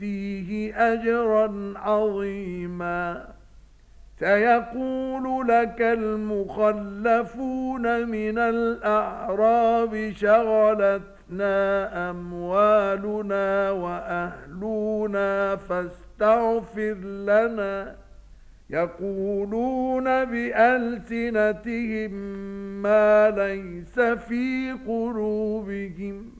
فسيؤتيه أجرا عظيما. سيقول لك المخلفون من الأعراب شغلتنا أموالنا وأهلنا فاستغفر لنا. يقولون بألسنتهم ما ليس في قلوبهم.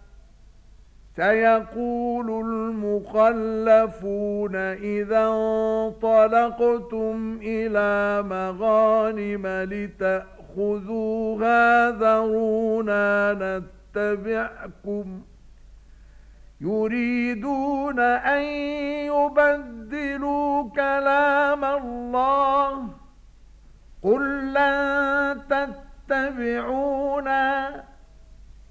سيقول المخلفون إذا انطلقتم إلى مغانم لتأخذوها ذرونا نتبعكم يريدون أن يبدلوا كلام الله قل لن تتبعونا